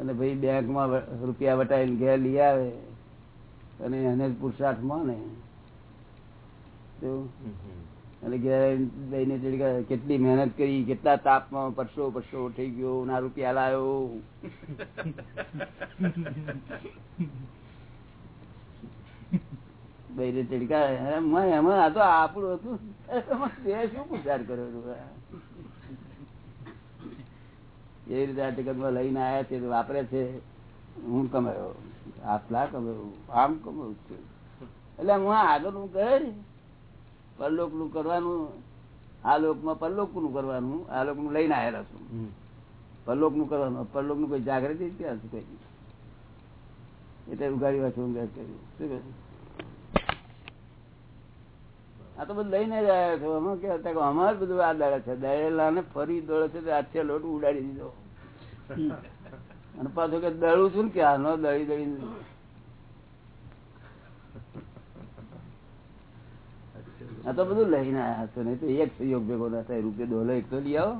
અને ભાઈ બેંકમાં રૂપિયા વટાઈને ઘેર લઈ આવે અને એને જ પુરુષાર્થ માને અને ઘેર લઈને કેટલી મહેનત કરી કેટલા તાપમાં પરસો પરસો થઈ ગયો ના રૂપિયા લાવ્યો ભાઈને ચડકા એમાં એમાં આ તો આપણું હતું. શું પુરસાદ કર્યો હતો? એ રીતે આ જગતમાં લઈને આવ્યા છે વાપરે છે. હું કમાયો આટલા કમાયો આમ કમાયું છે? એટલે હું આગળ હું કહે પરલોકનું કરવાનું આ લોકમાં પરલોકનું કરવાનું આ લોકનું લઈને આવેલા છું. પરલોકનું કરવાનું પરલોકનું કોઈ જાગૃતિ ક્યાં છે કઈ? એટલે ઉગાડી વાત ઊંઘ કર્યું. શું આ તો બધું લઈને જ આવ્યા છો. અમે કે અમારે બધું આ દળે છે. દળેલા ને ફરી દોડે છે આછે લોટ ઉડાડી દીધો. અને પાછું કે દળું છું ને કે આનો દળી દળી આ તો બધું લઈને આવ્યા હતો નહીં તો એક સહયોગ ભેગો ના થાય, રૂપિયા ડોલો એક તો લઈ આવો.